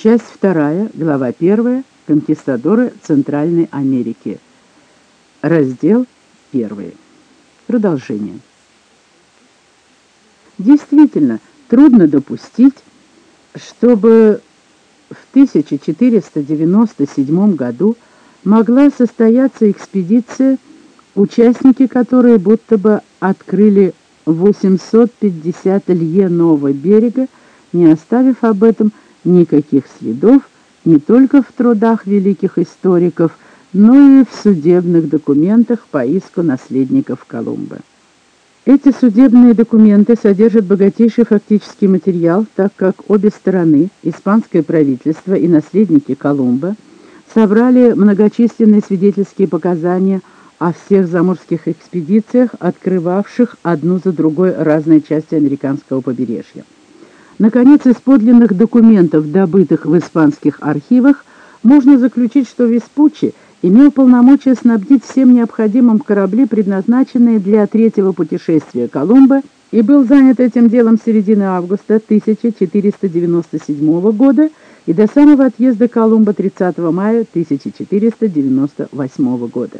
Часть 2, глава 1, Конкистадоры Центральной Америки. Раздел 1. Продолжение. Действительно, трудно допустить, чтобы в 1497 году могла состояться экспедиция, участники которой будто бы открыли 850 лье нового берега, не оставив об этом никаких следов не только в трудах великих историков, но и в судебных документах по иску наследников Колумба. Эти судебные документы содержат богатейший фактический материал, так как обе стороны, испанское правительство и наследники Колумба, собрали многочисленные свидетельские показания о всех заморских экспедициях, открывавших одну за другой разные части американского побережья. Наконец, из подлинных документов, добытых в испанских архивах, можно заключить, что Веспуччи имел полномочия снабдить всем необходимым корабли, предназначенные для третьего путешествия Колумба, и был занят этим делом с середины августа 1497 года и до самого отъезда Колумба 30 мая 1498 года.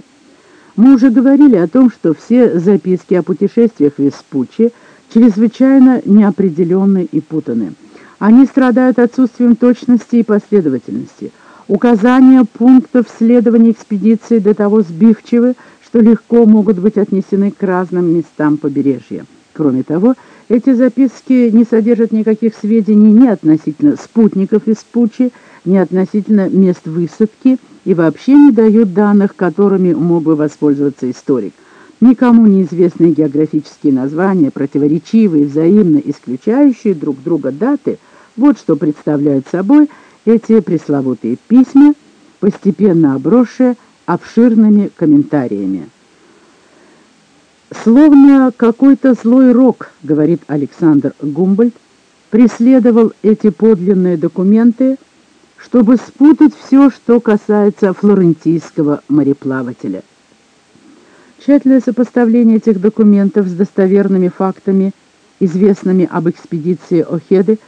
Мы уже говорили о том, что все записки о путешествиях Веспуччи – чрезвычайно неопределенны и путаны. Они страдают отсутствием точности и последовательности. Указания пунктов следования экспедиции до того сбивчивы, что легко могут быть отнесены к разным местам побережья. Кроме того, эти записки не содержат никаких сведений ни относительно спутников из Пучи, ни относительно мест высадки и вообще не дают данных, которыми мог бы воспользоваться историк. Никому неизвестные географические названия, противоречивые, взаимно исключающие друг друга даты, вот что представляют собой эти пресловутые письма, постепенно обросшие обширными комментариями. «Словно какой-то злой рок, — говорит Александр Гумбольд, — преследовал эти подлинные документы, чтобы спутать все, что касается флорентийского мореплавателя. Тщательное сопоставление этих документов с достоверными фактами, известными об экспедиции Охеды,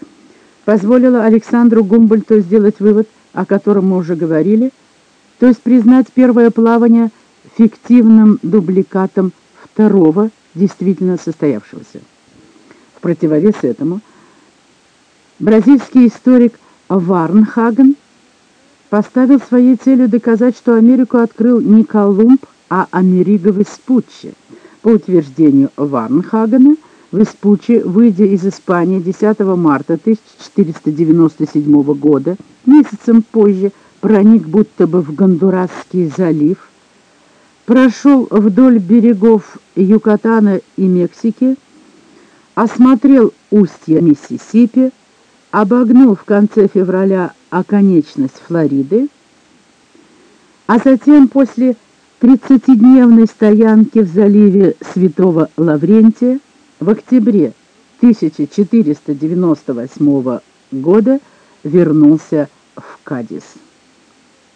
позволило Александру Гумбольту сделать вывод, о котором мы уже говорили, то есть признать первое плавание фиктивным дубликатом второго, действительно состоявшегося. В противовес этому бразильский историк Варнхаген поставил своей целью доказать, что Америку открыл не Колумб, а Америго Веспуччи. По утверждению Варнхагена, Веспуччи, выйдя из Испании 10 марта 1497 года, месяцем позже проник будто бы в Гондурасский залив, прошел вдоль берегов Юкатана и Мексики, осмотрел устье Миссисипи, обогнул в конце февраля оконечность Флориды, а затем после 30-дневной стоянки в заливе Святого Лаврентия в октябре 1498 года вернулся в Кадис.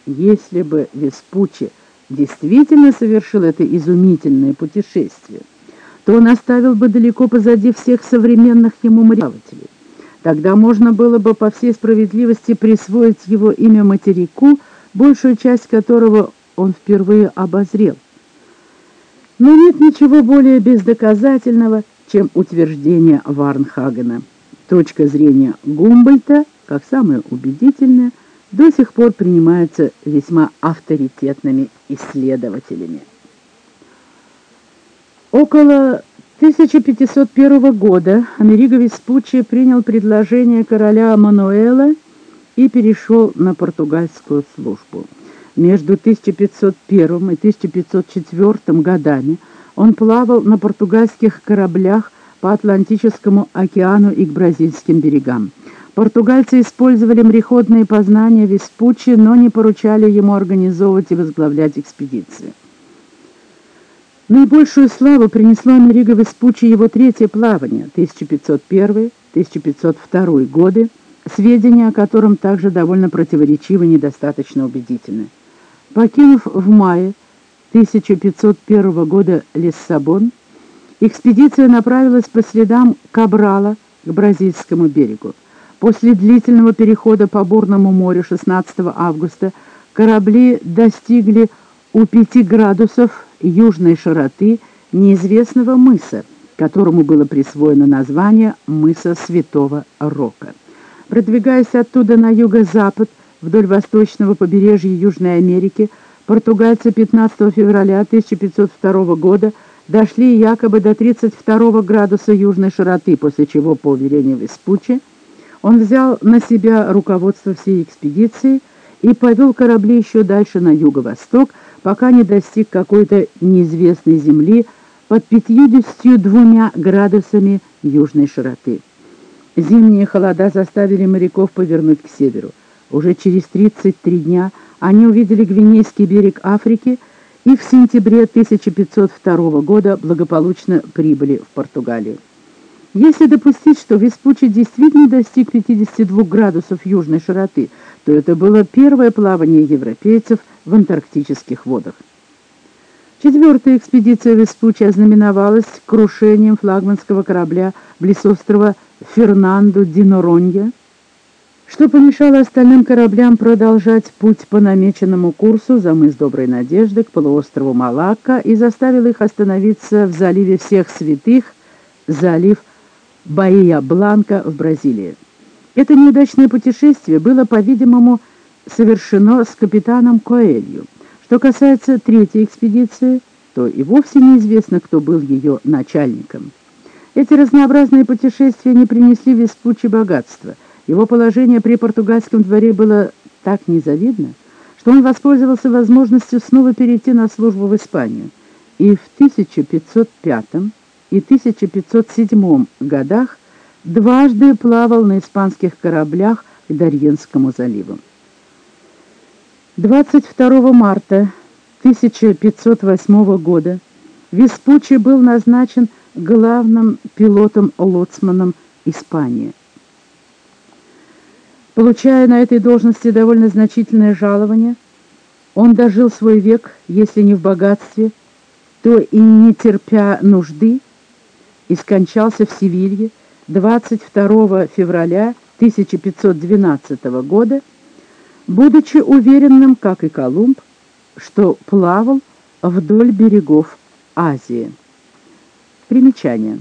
Если бы Веспуччи действительно совершил это изумительное путешествие, то он оставил бы далеко позади всех современных ему мореплавателей. Тогда можно было бы по всей справедливости присвоить его имя материку, большую часть которого он впервые обозрел. Но нет ничего более бездоказательного, чем утверждение Варнхагена. Точка зрения Гумбольта, как самая убедительная, до сих пор принимается весьма авторитетными исследователями. Около 1501 года Америго Веспуччи принял предложение короля Мануэла и перешел на португальскую службу. Между 1501 и 1504 годами он плавал на португальских кораблях по Атлантическому океану и к бразильским берегам. Португальцы использовали мореходные познания Веспуччи, но не поручали ему организовывать и возглавлять экспедиции. Наибольшую славу принесло Америго Веспуччи его третье плавание 1501-1502 годы, сведения о котором также довольно противоречивы и недостаточно убедительны. Покинув в мае 1501 года Лиссабон, экспедиция направилась по следам Кабрала к бразильскому берегу. После длительного перехода по Бурному морю 16 августа корабли достигли у 5 градусов южной широты неизвестного мыса, которому было присвоено название мыса Святого Рока. Продвигаясь оттуда на юго-запад, вдоль восточного побережья Южной Америки, португальцы 15 февраля 1502 года дошли якобы до 32 градуса южной широты, после чего, по уверению Веспуччи, он взял на себя руководство всей экспедиции и повел корабли еще дальше на юго-восток, пока не достиг какой-то неизвестной земли под 52 градусами южной широты. Зимние холода заставили моряков повернуть к северу. Уже через 33 дня они увидели Гвинейский берег Африки и в сентябре 1502 года благополучно прибыли в Португалию. Если допустить, что Веспуччи действительно достиг 52 градусов южной широты, то это было первое плавание европейцев в антарктических водах. Четвертая экспедиция Веспуччи ознаменовалась крушением флагманского корабля близ острова Фернандо ди Норонья, что помешало остальным кораблям продолжать путь по намеченному курсу за мыс Доброй Надежды к полуострову Малакка и заставило их остановиться в заливе Всех Святых, залив Баия-Бланка в Бразилии. Это неудачное путешествие было, по-видимому, совершено с капитаном Коэлью. Что касается третьей экспедиции, то и вовсе неизвестно, кто был ее начальником. Эти разнообразные путешествия не принесли Веспуччи богатства. Его положение при португальском дворе было так незавидно, что он воспользовался возможностью снова перейти на службу в Испанию. И в 1505 и 1507 годах дважды плавал на испанских кораблях к Дарьенскому заливу. 22 марта 1508 года Веспуччи был назначен главным пилотом-лоцманом Испании. Получая на этой должности довольно значительное жалование, он дожил свой век, если не в богатстве, то и не терпя нужды, и скончался в Севилье 22 февраля 1512 года, будучи уверенным, как и Колумб, что плавал вдоль берегов Азии. Примечание.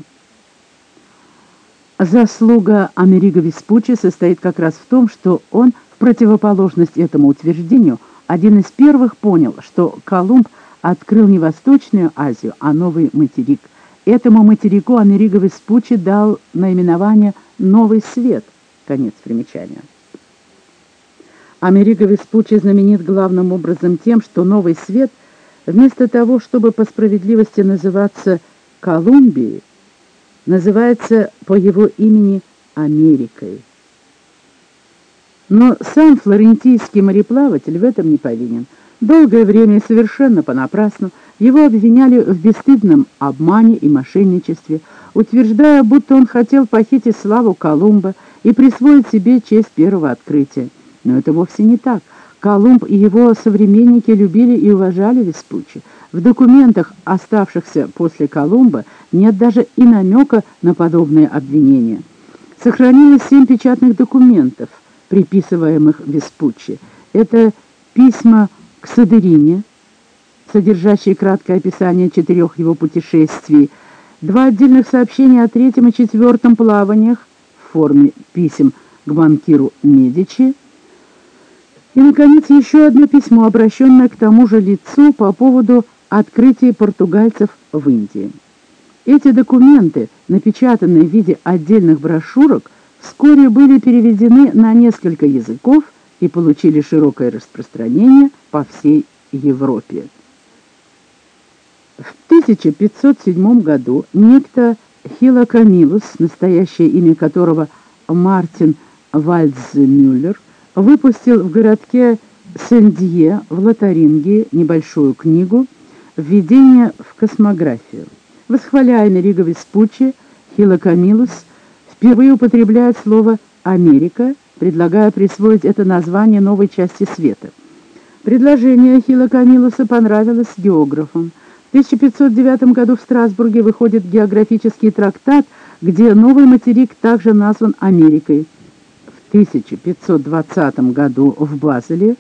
Заслуга Америго Веспуччи состоит как раз в том, что он, в противоположность этому утверждению, один из первых понял, что Колумб открыл не Восточную Азию, а новый материк. Этому материку Америго Веспуччи дал наименование «Новый свет». Конец примечания. Америго Веспуччи знаменит главным образом тем, что «Новый свет» вместо того, чтобы по справедливости называться Колумбией, называется по его имени Америкой. Но сам флорентийский мореплаватель в этом не повинен. Долгое время совершенно понапрасну его обвиняли в бесстыдном обмане и мошенничестве, утверждая, будто он хотел похитить славу Колумба и присвоить себе честь первого открытия. Но это вовсе не так. Колумб и его современники любили и уважали Веспуччи. В документах, оставшихся после Колумба, нет даже и намека на подобные обвинения. Сохранилось семь печатных документов, приписываемых Веспуччи. Это письма к Садерине, содержащие краткое описание четырех его путешествий, два отдельных сообщения о третьем и четвертом плаваниях в форме писем к банкиру Медичи, и, наконец, еще одно письмо, обращенное к тому же лицу по поводу открытия португальцев в Индии. Эти документы, напечатанные в виде отдельных брошюрок, вскоре были переведены на несколько языков и получили широкое распространение по всей Европе. В 1507 году некто Хилокамилус, настоящее имя которого Мартин Вальдзмюллер, выпустил в городке Сен-Дье в Лотарингии небольшую книгу «Введение в космографию». Восхваляя Америго Веспуччи, Хило Камилус впервые употребляет слово «Америка», предлагая присвоить это название новой части света. Предложение Хило Камилуса понравилось географам. В 1509 году в Страсбурге выходит географический трактат, где новый материк также назван Америкой. 1520 году в Базеле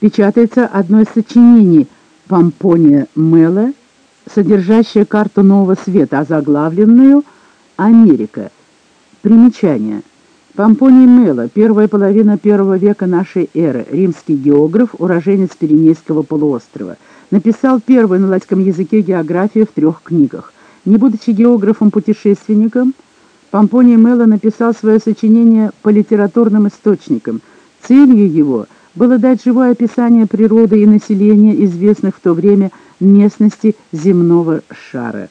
печатается одно из сочинений Помпония Мэла, содержащее карту Нового Света, озаглавленную «Америка». Примечание. Помпоний Мэла, первая половина первого века нашей эры, римский географ, уроженец Пиренейского полуострова, написал первую на латинском языке географию в трех книгах. Не будучи географом-путешественником, Помпоний Мэла написал свое сочинение по литературным источникам. Целью его было дать живое описание природы и населения известных в то время местности земного шара.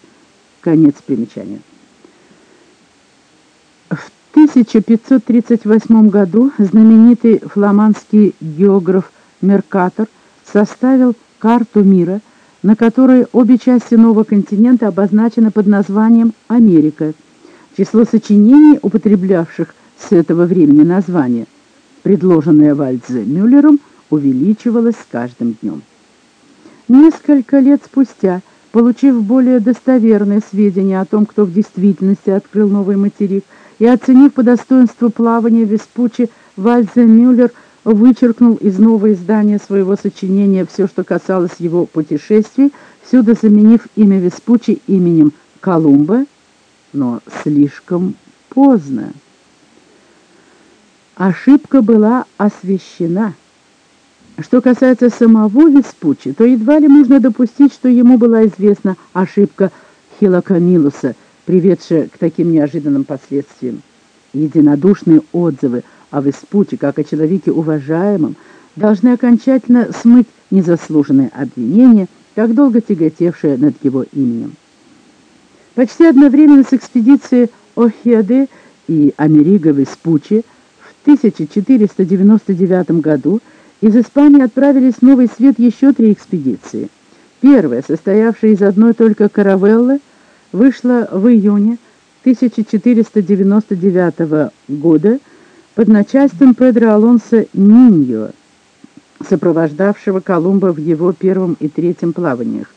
Конец примечания. В 1538 году знаменитый фламандский географ Меркатор составил карту мира, на которой обе части нового континента обозначены под названием «Америка», Число сочинений, употреблявших с этого времени название, предложенное Вальдзе Мюллером, увеличивалось с каждым днем. Несколько лет спустя, получив более достоверные сведения о том, кто в действительности открыл новый материк, и оценив по достоинству плавания Веспуччи, Вальдзе Мюллер вычеркнул из нового издания своего сочинения все, что касалось его путешествий, всюду заменив имя Веспуччи именем Колумба но слишком поздно. Ошибка была освещена. Что касается самого Веспуччи, то едва ли можно допустить, что ему была известна ошибка Хилокамилуса, приведшая к таким неожиданным последствиям. Единодушные отзывы о Веспуччи, как о человеке уважаемом, должны окончательно смыть незаслуженные обвинения, так долго тяготевшие над его именем. Почти одновременно с экспедицией Охеды и Америго Веспуччи 1499 году из Испании отправились в Новый Свет еще три экспедиции. Первая, состоявшая из одной только каравеллы, вышла в июне 1499 года под начальством Педро Алонсо Ниньо, сопровождавшего Колумба в его первом и третьем плаваниях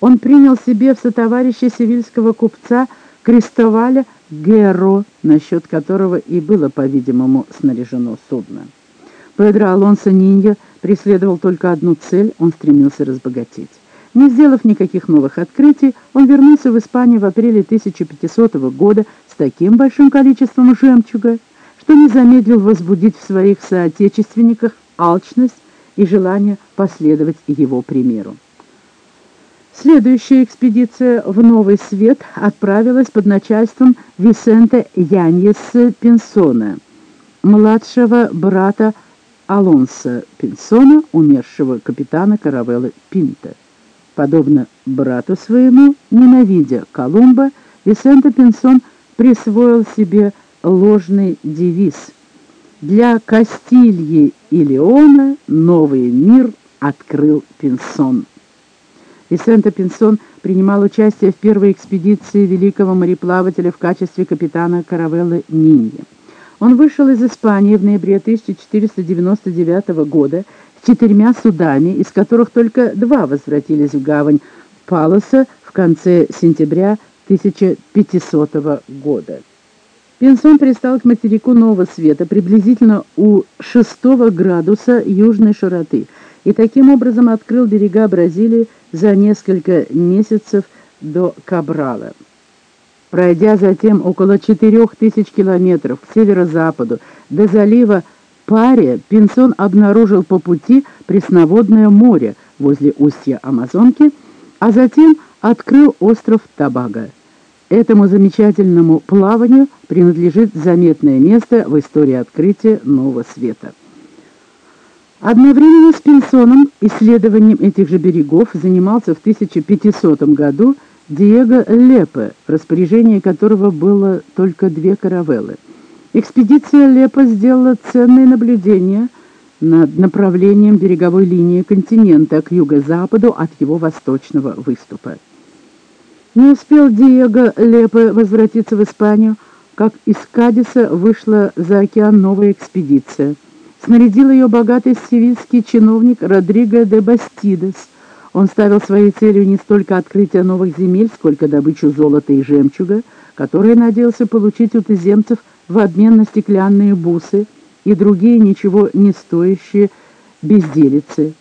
он принял себе в сотоварища севильского купца Крестоваля Геро, насчет которого и было, по-видимому, снаряжено судно. Педро Алонсо Нинья преследовал только одну цель – он стремился разбогатеть. Не сделав никаких новых открытий, он вернулся в Испанию в апреле 1500 года с таким большим количеством жемчуга, что не замедлил возбудить в своих соотечественниках алчность и желание последовать его примеру. Следующая экспедиция в Новый Свет отправилась под начальством Висенте Яньеса Пинсона, младшего брата Алонса Пинсона, умершего капитана каравеллы Пинта. Подобно брату своему, ненавидя Колумба, Висенте Пинсон присвоил себе ложный девиз «Для Кастильи и Леона новый мир открыл Пинсон». Висенто Пинсон принимал участие в первой экспедиции великого мореплавателя в качестве капитана каравеллы «Нинья». Он вышел из Испании в ноябре 1499 года с четырьмя судами, из которых только два возвратились в гавань Палоса в конце сентября 1500 года. Пинсон пристал к материку Нового Света приблизительно у 6 градуса южной широты и таким образом открыл берега Бразилии за несколько месяцев до Кабрала. Пройдя затем около 4000 километров к северо-западу до залива Паре, Пинсон обнаружил по пути пресноводное море возле устья Амазонки, а затем открыл остров Табага. Этому замечательному плаванию принадлежит заметное место в истории открытия Нового Света. Одновременно с Пинсоном исследованием этих же берегов занимался в 1500 году Диего Лепе, в распоряжении которого было только две каравеллы. Экспедиция Лепе сделала ценные наблюдения над направлением береговой линии континента к юго-западу от его восточного выступа. Не успел Диего Лепе возвратиться в Испанию, как из Кадиса вышла за океан новая экспедиция – Снарядил ее богатый севильский чиновник Родриго де Бастидес. Он ставил своей целью не столько открытие новых земель, сколько добычу золота и жемчуга, которые надеялся получить у туземцев в обмен на стеклянные бусы, и другие ничего не стоящие безделицы.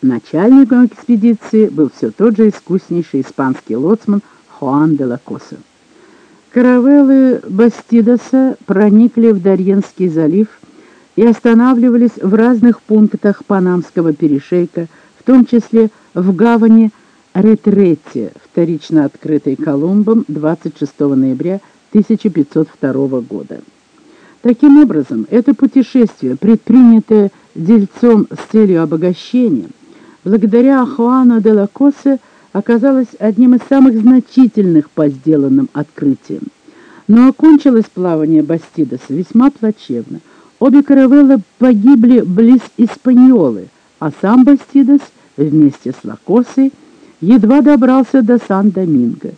Начальником экспедиции был все тот же искуснейший испанский лоцман Хуан де ла Коса. Каравеллы Бастидоса проникли в Дарьенский залив и останавливались в разных пунктах Панамского перешейка, в том числе в гавани Ретретте, вторично открытой Колумбом 26 ноября 1502 года. Таким образом, это путешествие, предпринятое дельцом с целью обогащения, благодаря Хуану де ла Косе, оказалось одним из самых значительных по сделанным открытиям. Но окончилось плавание Бастидоса весьма плачевно. Обе каравеллы погибли близ Испаньолы, а сам Бастидос вместе с Лакосой едва добрался до Сан-Доминго.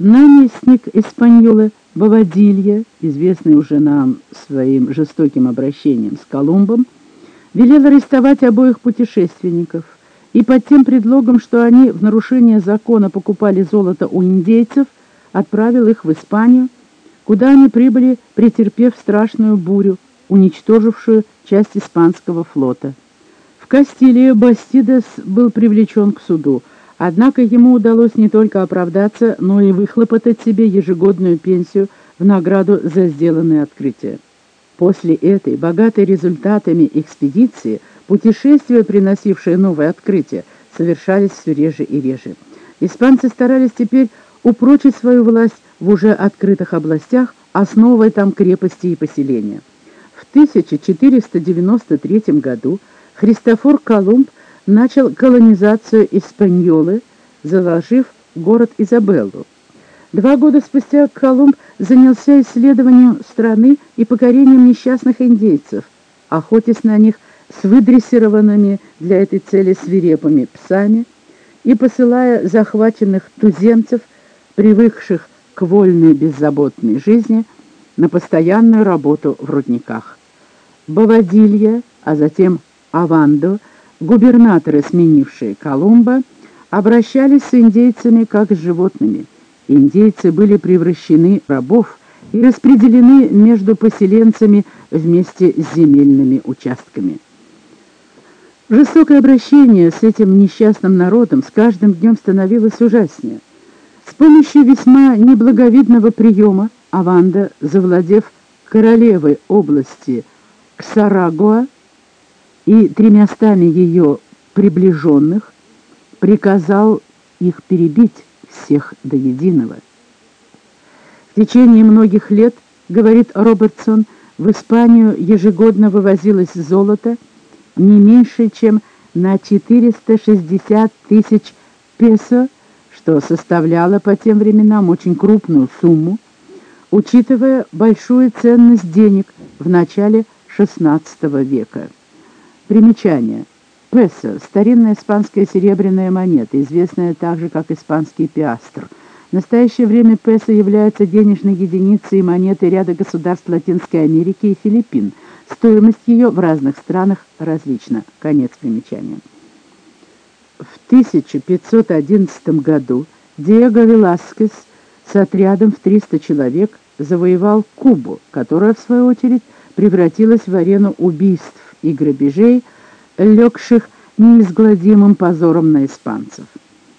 Наместник Испаньолы Бавадилья, известный уже нам своим жестоким обращением с Колумбом, велел арестовать обоих путешественников – и под тем предлогом, что они в нарушение закона покупали золото у индейцев, отправил их в Испанию, куда они прибыли, претерпев страшную бурю, уничтожившую часть испанского флота. В Кастилии Бастидес был привлечен к суду, однако ему удалось не только оправдаться, но и выхлопотать себе ежегодную пенсию в награду за сделанное открытие. После этой, богатой результатами экспедиции, Путешествия, приносившие новые открытия, совершались все реже и реже. Испанцы старались теперь упрочить свою власть в уже открытых областях, основывая там крепости и поселения. В 1493 году Христофор Колумб начал колонизацию Испаньолы, заложив город Изабеллу. Два года спустя Колумб занялся исследованием страны и покорением несчастных индейцев, охотясь на них с выдрессированными для этой цели свирепыми псами и посылая захваченных туземцев, привыкших к вольной беззаботной жизни, на постоянную работу в рудниках. Бавадилья, а затем Авандо, губернаторы, сменившие Колумба, обращались с индейцами как с животными. Индейцы были превращены в рабов и распределены между поселенцами вместе с земельными участками. Жестокое обращение с этим несчастным народом с каждым днем становилось ужаснее. С помощью весьма неблаговидного приема Аванда, завладев королевой области Ксарагуа и тремястами ее приближенных, приказал их перебить всех до единого. В течение многих лет, говорит Робертсон, в Испанию ежегодно вывозилось золото, не меньше, чем на 460 тысяч песо, что составляло по тем временам очень крупную сумму, учитывая большую ценность денег в начале XVI века. Примечание. Песо – старинная испанская серебряная монета, известная также как испанский пиастр. В настоящее время песо является денежной единицей и монетой ряда государств Латинской Америки и Филиппин – Стоимость ее в разных странах различна. Конец примечания. В 1511 году Диего Веласкес с отрядом в 300 человек завоевал Кубу, которая, в свою очередь, превратилась в арену убийств и грабежей, легших неизгладимым позором на испанцев.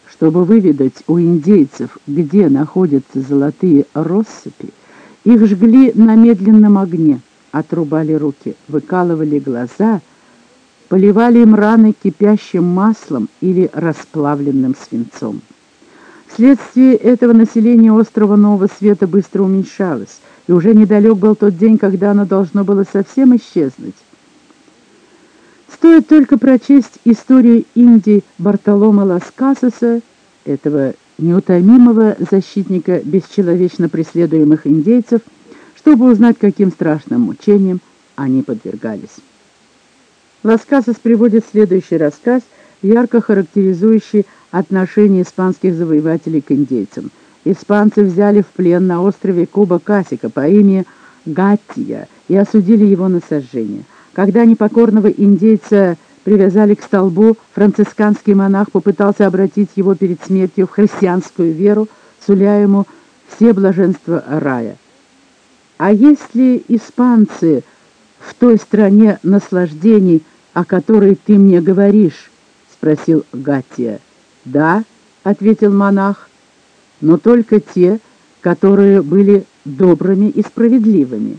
Чтобы выведать у индейцев, где находятся золотые россыпи, их жгли на медленном огне – отрубали руки, выкалывали глаза, поливали им раны кипящим маслом или расплавленным свинцом. Вследствие этого население острова Нового Света быстро уменьшалось, и уже недалек был тот день, когда оно должно было совсем исчезнуть. Стоит только прочесть историю Индии Бартолома Ласкасоса, этого неутомимого защитника бесчеловечно преследуемых индейцев, чтобы узнать, каким страшным мучениям они подвергались. Ласкасос приводит следующий рассказ, ярко характеризующий отношение испанских завоевателей к индейцам. Испанцы взяли в плен на острове Куба Касика по имени Гаттия и осудили его на сожжение. Когда непокорного индейца привязали к столбу, францисканский монах попытался обратить его перед смертью в христианскую веру, суля ему все блаженства рая. А если испанцы в той стране наслаждений, о которой ты мне говоришь?» — спросил Гатия. «Да», — ответил монах, — «но только те, которые были добрыми и справедливыми».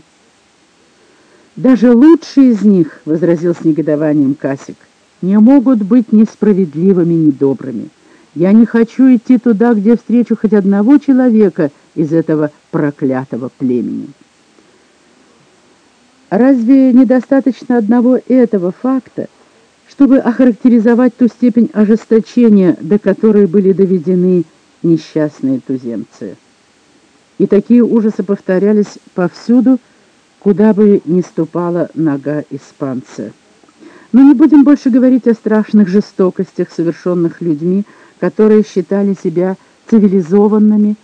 «Даже лучшие из них, — возразил с негодованием Касик, — не могут быть ни справедливыми, ни добрыми. Я не хочу идти туда, где встречу хоть одного человека из этого проклятого племени». Разве недостаточно одного этого факта, чтобы охарактеризовать ту степень ожесточения, до которой были доведены несчастные туземцы? И такие ужасы повторялись повсюду, куда бы ни ступала нога испанца. Но не будем больше говорить о страшных жестокостях, совершенных людьми, которые считали себя цивилизованными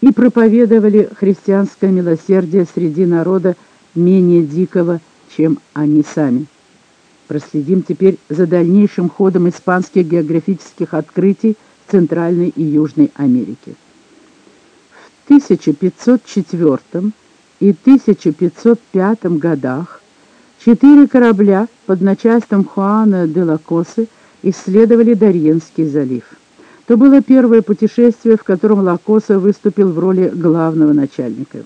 и проповедовали христианское милосердие среди народа менее дикого, чем они сами. Проследим теперь за дальнейшим ходом испанских географических открытий Центральной и Южной Америке. В 1504 и 1505 годах четыре корабля под начальством Хуана де Лакосы исследовали Дарьенский залив. То было первое путешествие, в котором Лакоса выступил в роли главного начальника.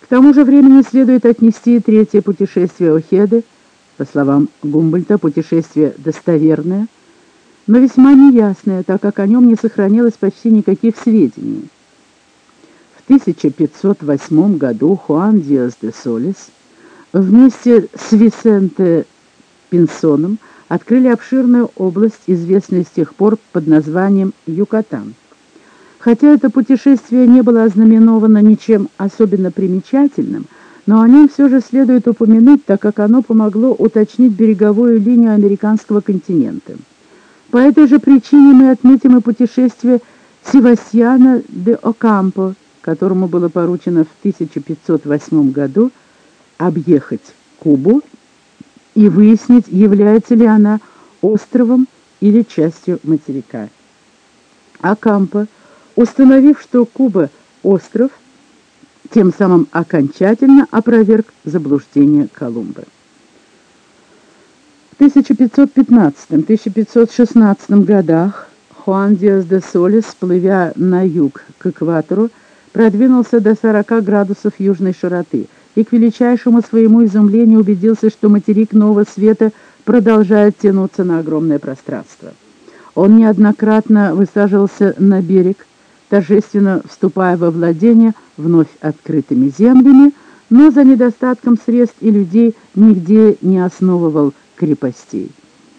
К тому же времени следует отнести третье путешествие Охеды, по словам Гумбольта, путешествие достоверное, но весьма неясное, так как о нем не сохранилось почти никаких сведений. 1508 году Хуан Диас де Солис вместе с Висенте Пинсоном открыли обширную область, известную с тех пор под названием Юкатан. Хотя это путешествие не было ознаменовано ничем особенно примечательным, но о нем все же следует упомянуть, так как оно помогло уточнить береговую линию американского континента. По этой же причине мы отметим и путешествие Севастьяна де Окампо, которому было поручено в 1508 году объехать Кубу и выяснить, является ли она островом или частью материка. Акампо, установив, что Куба – остров, тем самым окончательно опроверг заблуждение Колумба. В 1515-1516 годах Хуан Диас де Солис, плывя на юг к экватору, продвинулся до 40 градусов южной широты и к величайшему своему изумлению убедился, что материк Нового Света продолжает тянуться на огромное пространство. Он неоднократно высаживался на берег, торжественно вступая во владение вновь открытыми землями, но за недостатком средств и людей нигде не основывал крепостей.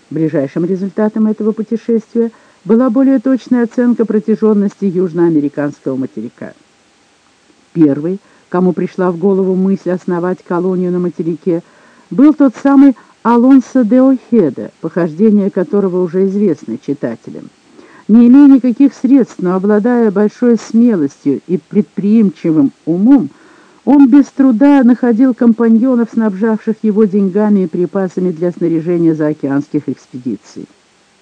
Ближайшим результатом этого путешествия была более точная оценка протяженности южноамериканского материка. Первый, кому пришла в голову мысль основать колонию на материке, был тот самый Алонсо де Охеда, похождения которого уже известны читателям. Не имея никаких средств, но обладая большой смелостью и предприимчивым умом, он без труда находил компаньонов, снабжавших его деньгами и припасами для снаряжения заокеанских экспедиций.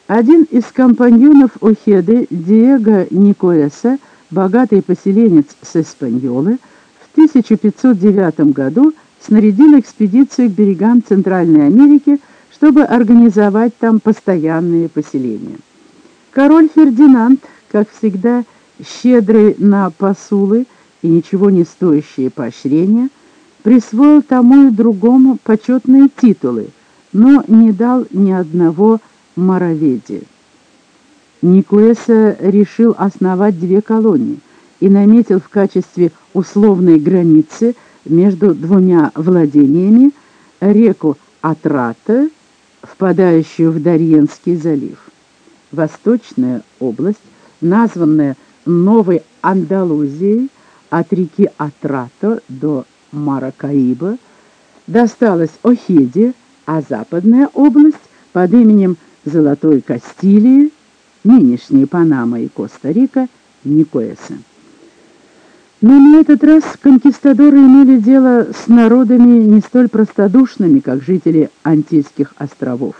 Один из компаньонов Охеды, Диего Никоэса, богатый поселенец с Испаньолы, в 1509 году снарядил экспедицию к берегам Центральной Америки, чтобы организовать там постоянные поселения. Король Фердинанд, как всегда, щедрый на посулы и ничего не стоящие поощрения, присвоил тому и другому почетные титулы, но не дал ни одного мороведи. Никуэса решил основать две колонии и наметил в качестве условной границы между двумя владениями реку Атрата, впадающую в Дарьенский залив. Восточная область, названная Новой Андалузией от реки Атрата до Маракаиба, досталась Охеде, а западная область под именем Золотой Кастилии нынешние Панама и Коста-Рика, Никоэса. Но на этот раз конкистадоры имели дело с народами не столь простодушными, как жители Антильских островов.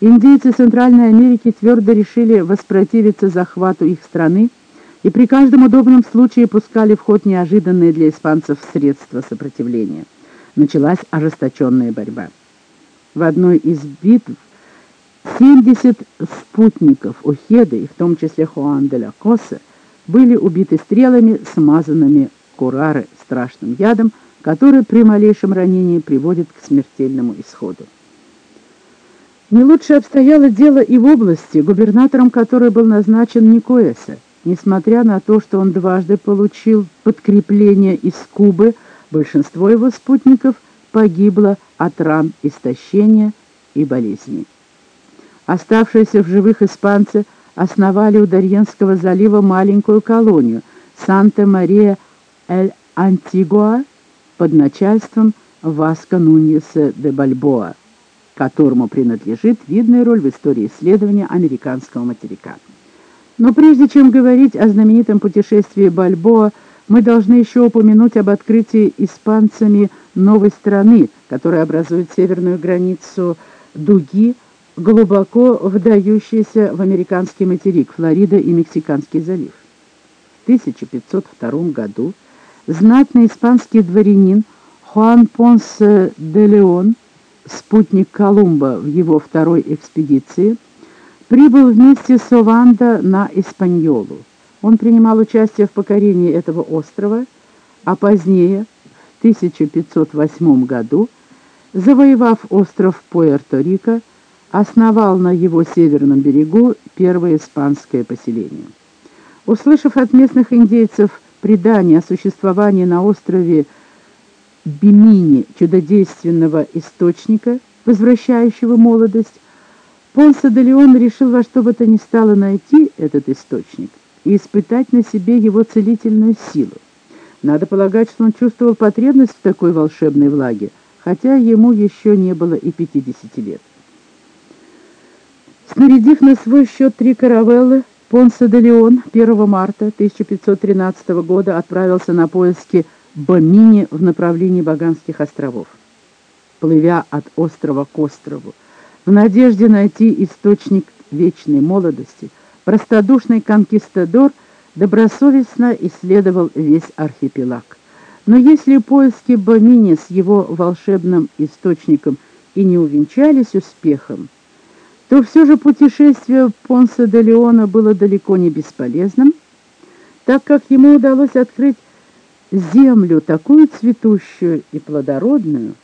Индейцы Центральной Америки твердо решили воспротивиться захвату их страны и при каждом удобном случае пускали в ход неожиданные для испанцев средства сопротивления. началась ожесточенная борьба. В одной из битв 70 спутников Охеды, в том числе Хуан де ла Коса, были убиты стрелами, смазанными курары страшным ядом, который при малейшем ранении приводит к смертельному исходу. Не лучше обстояло дело и в области, губернатором которой был назначен Никоэса. Несмотря на то, что он дважды получил подкрепление из Кубы, большинство его спутников погибло от ран истощения и болезней. Оставшиеся в живых испанцы основали у Дарьенского залива маленькую колонию Санта-Мария-эль-Антигуа под начальством Васко Нуньеса де Бальбоа, которому принадлежит видная роль в истории исследования американского материка. Но прежде чем говорить о знаменитом путешествии Бальбоа, мы должны еще упомянуть об открытии испанцами новой страны, которая образует северную границу дуги, глубоко вдающейся в американский материк, Флорида и Мексиканский залив. В 1502 году знатный испанский дворянин Хуан Понсе де Леон, спутник Колумба в его второй экспедиции, прибыл вместе с Ованда на Испаньолу. Он принимал участие в покорении этого острова, а позднее, в 1508 году, завоевав остров Пуэрто-Рико, основал на его северном берегу первое испанское поселение. Услышав от местных индейцев предание о существовании на острове Бимини чудодейственного источника, возвращающего молодость, Понсо де Леон решил во что бы то ни стало найти этот источник и испытать на себе его целительную силу. Надо полагать, что он чувствовал потребность в такой волшебной влаге, хотя ему еще не было и 50 лет. Снарядив на свой счет три каравеллы, Понсо де Леон 1 марта 1513 года отправился на поиски Бомини в направлении Багамских островов. Плывя от острова к острову, в надежде найти источник вечной молодости, простодушный конкистадор добросовестно исследовал весь архипелаг. Но если поиски Бомини с его волшебным источником и не увенчались успехом, то все же путешествие Понса де Леона было далеко не бесполезным, так как ему удалось открыть землю такую цветущую и плодородную,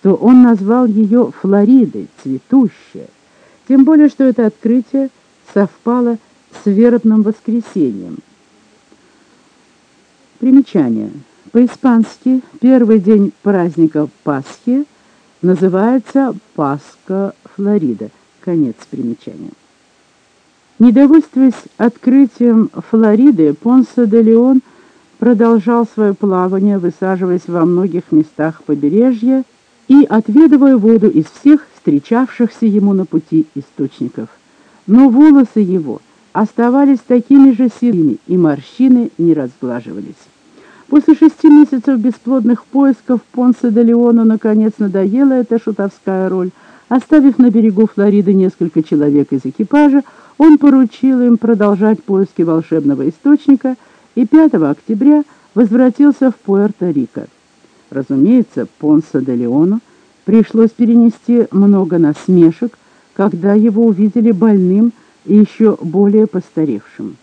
что он назвал ее Флоридой, цветущая, тем более, что это открытие совпало с вербным воскресеньем. Примечание. По-испански первый день праздника Пасхи называется Пасха Флорида. Конец примечания. Недовольствуясь открытием Флориды, Понсо де Леон продолжал свое плавание, высаживаясь во многих местах побережья и отведывая воду из всех встречавшихся ему на пути источников. Но волосы его оставались такими же сильными, и морщины не разглаживались. После шести месяцев бесплодных поисков Понса де Леону наконец надоела эта шутовская роль – Оставив на берегу Флориды несколько человек из экипажа, он поручил им продолжать поиски волшебного источника и 5 октября возвратился в Пуэрто-Рико. Разумеется, Понсо де Леону пришлось перенести много насмешек, когда его увидели больным и еще более постаревшим.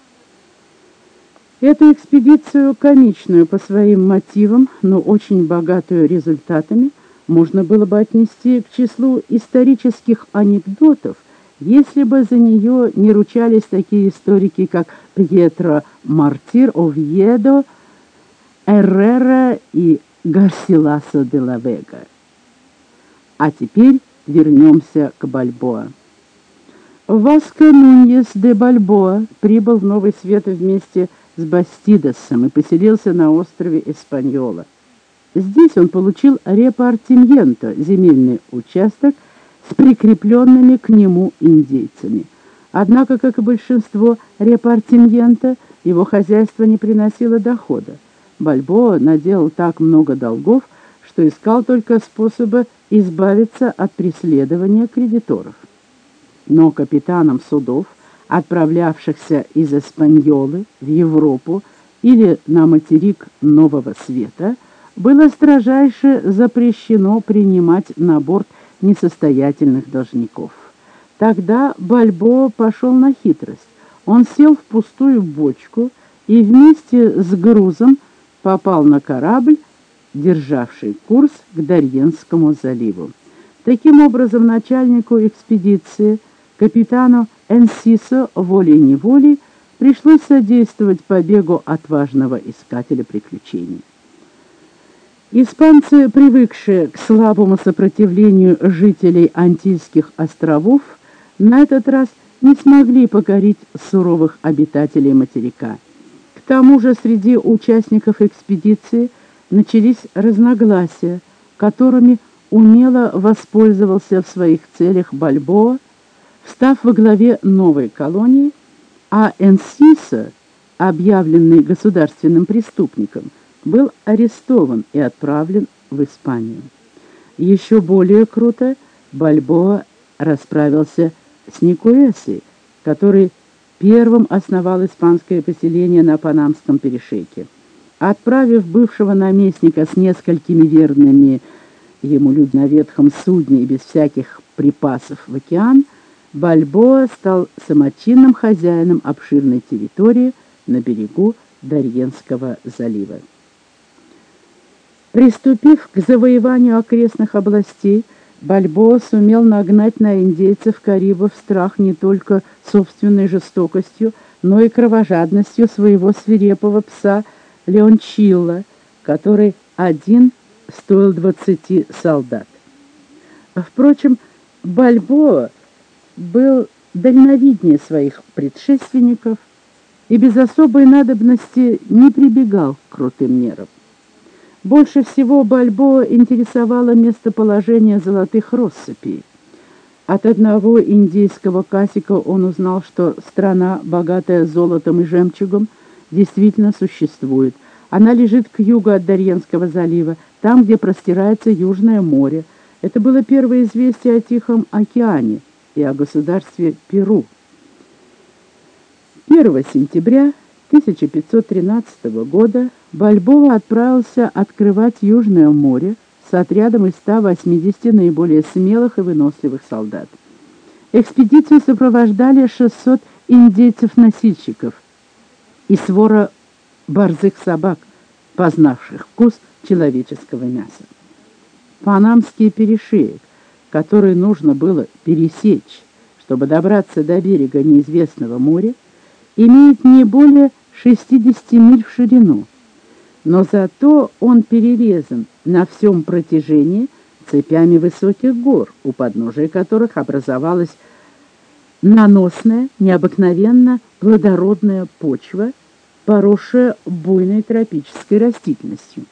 Эту экспедицию, комичную по своим мотивам, но очень богатую результатами, можно было бы отнести к числу исторических анекдотов, если бы за нее не ручались такие историки, как Пьетро Мартир, Овьедо, Эррера и Гарсиласо де ла Вега. А теперь вернемся к Бальбоа. Васко Нуньес де Бальбоа прибыл в Новый Свет вместе с Бастидосом и поселился на острове Испаньола. Здесь он получил репартименто, земельный участок с прикрепленными к нему индейцами. Однако, как и большинство репартимента, его хозяйство не приносило дохода. Бальбоа наделал так много долгов, что искал только способы избавиться от преследования кредиторов. Но капитанам судов, отправлявшихся из Испаньолы в Европу или на материк Нового Света, было строжайше запрещено принимать на борт несостоятельных должников. Тогда Бальбоа пошел на хитрость. Он сел в пустую бочку и вместе с грузом попал на корабль, державший курс к Дарьенскому заливу. Таким образом, начальнику экспедиции, капитану Энсисо, волей-неволей, пришлось содействовать побегу отважного искателя приключений. Испанцы, привыкшие к слабому сопротивлению жителей Антильских островов, на этот раз не смогли покорить суровых обитателей материка. Тому же среди участников экспедиции начались разногласия, которыми умело воспользовался в своих целях Бальбоа, став во главе новой колонии, а Энсиса, объявленный государственным преступником, был арестован и отправлен в Испанию. Еще более круто Бальбоа расправился с Никуэсой, который первым основал испанское поселение на Панамском перешейке. Отправив бывшего наместника с несколькими верными ему людь на ветхом судне и без всяких припасов в океан, Бальбоа стал самочинным хозяином обширной территории на берегу Дарьенского залива. Приступив к завоеванию окрестных областей, Бальбоа сумел нагнать на индейцев Карибов страх не только собственной жестокостью, но и кровожадностью своего свирепого пса Леончилла, который один стоил двадцати солдат. Впрочем, Бальбоа был дальновиднее своих предшественников и без особой надобности не прибегал к крутым мерам. Больше всего Бальбоа интересовало местоположение золотых россыпей. От одного индийского касика он узнал, что страна, богатая золотом и жемчугом, действительно существует. Она лежит к югу от Дарьенского залива, там, где простирается Южное море. Это было первое известие о Тихом океане и о государстве Перу. 1 сентября 1513 года Бальбоа отправился открывать Южное море с отрядом из 180 наиболее смелых и выносливых солдат. Экспедицию сопровождали 600 индейцев-носильщиков и свора борзых собак, познавших вкус человеческого мяса. Панамский перешеек, который нужно было пересечь, чтобы добраться до берега неизвестного моря, имеет не более 60 миль в ширину, но зато он перерезан на всем протяжении цепями высоких гор, у подножия которых образовалась наносная, необыкновенно плодородная почва, поросшая буйной тропической растительностью.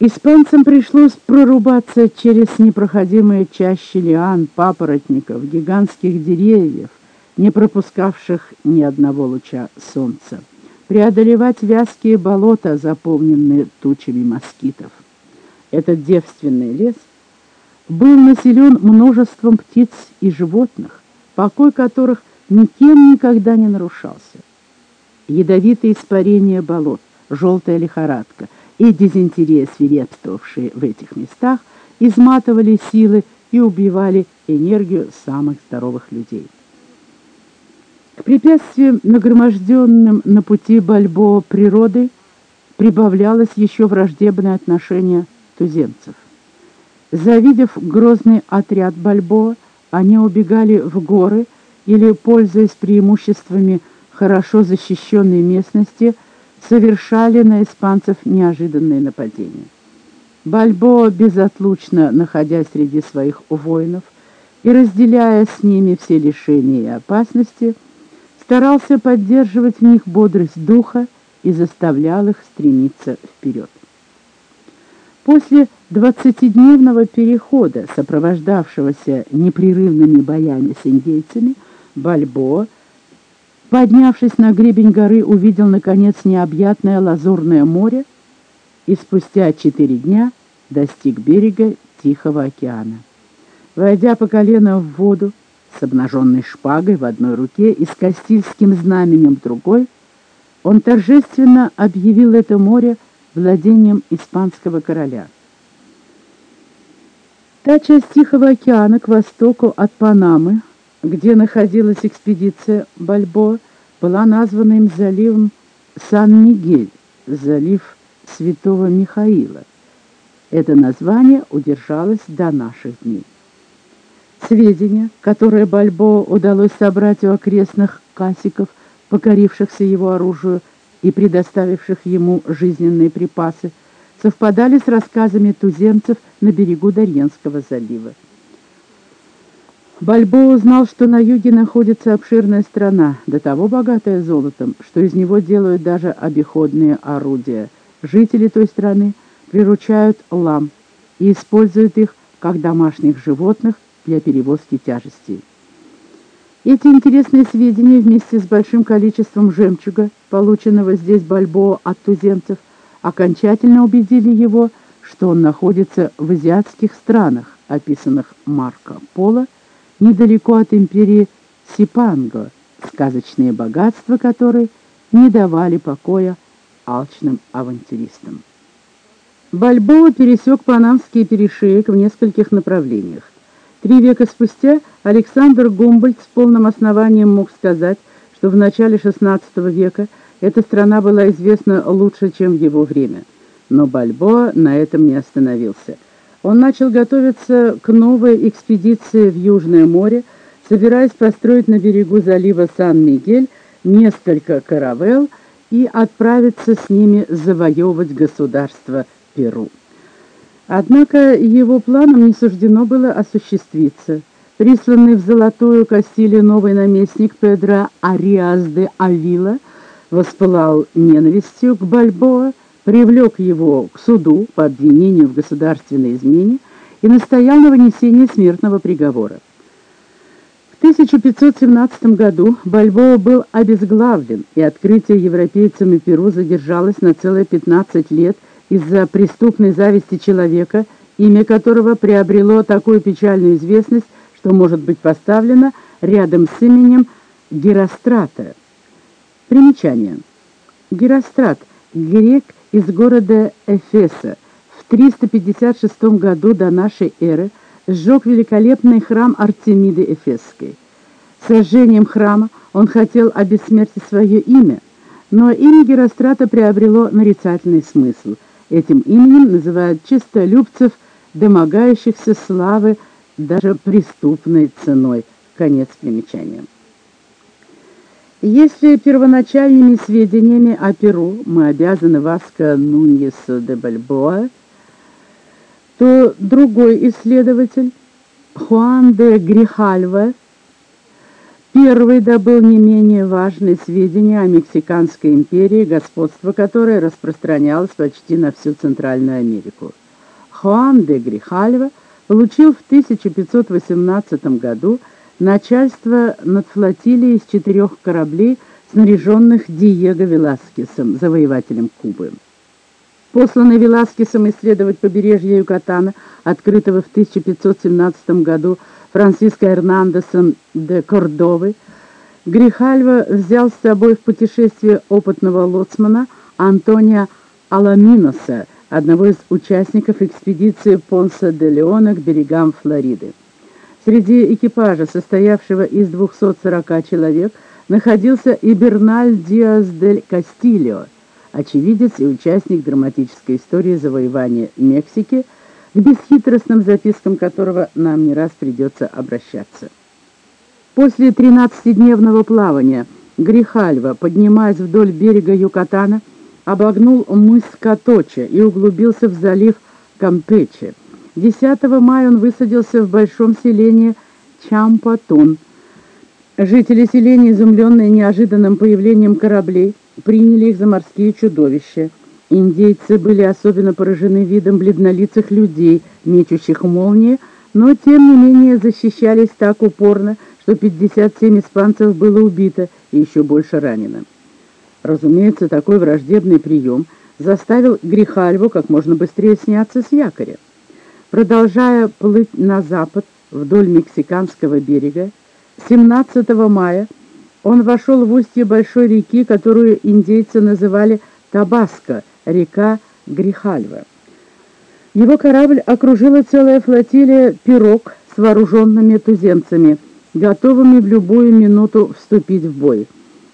Испанцам пришлось прорубаться через непроходимые чащи лиан, папоротников, гигантских деревьев, не пропускавших ни одного луча солнца, преодолевать вязкие болота, заполненные тучами москитов. Этот девственный лес был населен множеством птиц и животных, покой которых никем никогда не нарушался. Ядовитые испарения болот, желтая лихорадка и дизентерия, свирепствовавшие в этих местах, изматывали силы и убивали энергию самых здоровых людей. К препятствиям, нагроможденным на пути Бальбоа природы, прибавлялось еще враждебное отношение туземцев. Завидев грозный отряд Бальбоа, они убегали в горы или, пользуясь преимуществами хорошо защищенной местности, совершали на испанцев неожиданные нападения. Бальбоа, безотлучно находясь среди своих воинов и разделяя с ними все лишения и опасности, старался поддерживать в них бодрость духа и заставлял их стремиться вперед. После двадцатидневного перехода, сопровождавшегося непрерывными боями с индейцами, Бальбоа, поднявшись на гребень горы, увидел, наконец, необъятное лазурное море и спустя четыре дня достиг берега Тихого океана. Войдя по колено в воду, с обнаженной шпагой в одной руке и с Кастильским знаменем в другой, он торжественно объявил это море владением испанского короля. Та часть Тихого океана к востоку от Панамы, где находилась экспедиция Бальбо, была названа им заливом Сан-Мигель, залив Святого Михаила. Это название удержалось до наших дней. Сведения, которые Бальбо удалось собрать у окрестных касиков, покорившихся его оружию и предоставивших ему жизненные припасы, совпадали с рассказами туземцев на берегу Дарьенского залива. Бальбо узнал, что на юге находится обширная страна, до того богатая золотом, что из него делают даже обиходные орудия. Жители той страны приручают лам и используют их как домашних животных для перевозки тяжестей. Эти интересные сведения вместе с большим количеством жемчуга, полученного здесь Бальбоа от туземцев, окончательно убедили его, что он находится в азиатских странах, описанных Марко Поло, недалеко от империи Сипанго, сказочные богатства которой не давали покоя алчным авантюристам. Бальбоа пересек Панамский перешеек в нескольких направлениях. Три века спустя Александр Гумбольд с полным основанием мог сказать, что в начале XVI века эта страна была известна лучше, чем в его время. Но Бальбоа на этом не остановился. Он начал готовиться к новой экспедиции в Южное море, собираясь построить на берегу залива Сан-Мигель несколько каравелл и отправиться с ними завоевывать государство Перу. Однако его планам не суждено было осуществиться. Присланный в Золотую Кастилию новый наместник Педро Ариас де Авила воспылал ненавистью к Бальбоа, привлек его к суду по обвинению в государственной измене и настоял на вынесении смертного приговора. В 1517 году Бальбоа был обезглавлен, и открытие европейцами Перу задержалось на целые 15 лет – из-за преступной зависти человека, имя которого приобрело такую печальную известность, что может быть поставлено рядом с именем Герострата. Примечание. Герострат – грек из города Эфеса. В 356 году до нашей эры сжег великолепный храм Артемиды Эфесской. Сожжением храма он хотел обессмертить свое имя, но имя Герострата приобрело нарицательный смысл – Этим именем называют чистолюбцев, домогающихся славы даже преступной ценой. Конец примечания. Если первоначальными сведениями о Перу мы обязаны Васко Нуньесу де Бальбоа, то другой исследователь, Хуан де Грихальва, Первый добыл не менее важные сведения о Мексиканской империи, господство которой распространялось почти на всю Центральную Америку. Хуан де Грихальва получил в 1518 году начальство над флотилией из четырех кораблей, снаряженных Диего Веласкесом, завоевателем Кубы. Посланный Веласкесом исследовать побережье Юкатана, открытого в 1517 году Франциско Эрнандесом де Кордовы, Грихальва взял с собой в путешествие опытного лоцмана Антония Аламиноса, одного из участников экспедиции Понса де Леона к берегам Флориды. Среди экипажа, состоявшего из 240 человек, находился и Берналь Диас дель Кастильо, очевидец и участник драматической истории завоевания Мексики – бесхитростным запискам которого нам не раз придется обращаться. После 13-дневного плавания Грихальва, поднимаясь вдоль берега Юкатана, обогнул мыс Каточа и углубился в залив Кампече. 10 мая он высадился в большом селении Чампатон. Жители селения, изумленные неожиданным появлением кораблей, приняли их за морские чудовища. Индейцы были особенно поражены видом бледнолицых людей, мечущих молнии, но тем не менее защищались так упорно, что 57 испанцев было убито и еще больше ранено. Разумеется, такой враждебный прием заставил Грихальву как можно быстрее сняться с якоря. Продолжая плыть на запад вдоль мексиканского берега, 17 мая он вошел в устье большой реки, которую индейцы называли Табаско – река Грихальва. Его корабль окружила целая флотилия «Пирог» с вооруженными туземцами, готовыми в любую минуту вступить в бой.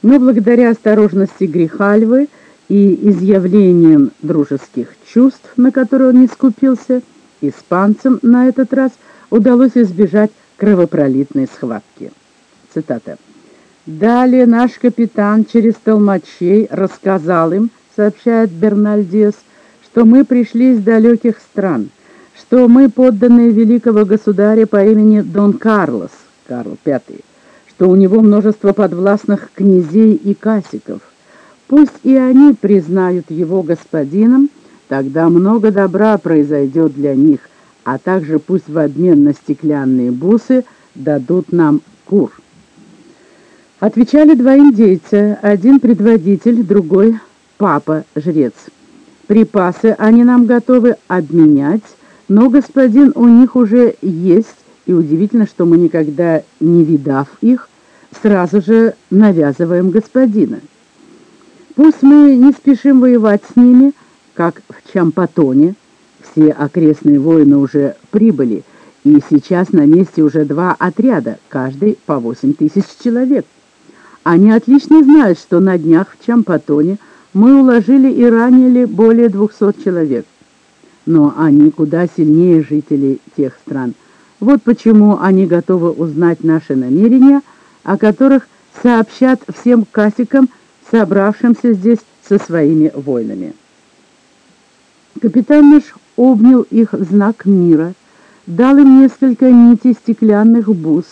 Но благодаря осторожности Грихальвы и изъявлением дружеских чувств, на которые он не скупился, испанцам на этот раз удалось избежать кровопролитной схватки. Цитата. «Далее наш капитан через толмачей рассказал им, сообщает Бернальдес, что мы пришли из далеких стран, что мы подданные великого государя по имени Дон Карлос, Карл V, что у него множество подвластных князей и касиков. Пусть и они признают его господином, тогда много добра произойдет для них, а также пусть в обмен на стеклянные бусы дадут нам кур. Отвечали два индейца, один предводитель, другой папа-жрец. Припасы они нам готовы обменять, но господин у них уже есть, и удивительно, что мы никогда не видав их, сразу же навязываем господина. Пусть мы не спешим воевать с ними, как в Чампатоне, все окрестные воины уже прибыли, и сейчас на месте уже два отряда, каждый по восемь тысяч человек. Они отлично знают, что на днях в Чампатоне – мы уложили и ранили более 200 человек. Но они куда сильнее жителей тех стран. Вот почему они готовы узнать наши намерения, о которых сообщат всем касикам, собравшимся здесь со своими воинами. Капитан наш обнял их в знак мира, дал им несколько нитей стеклянных бус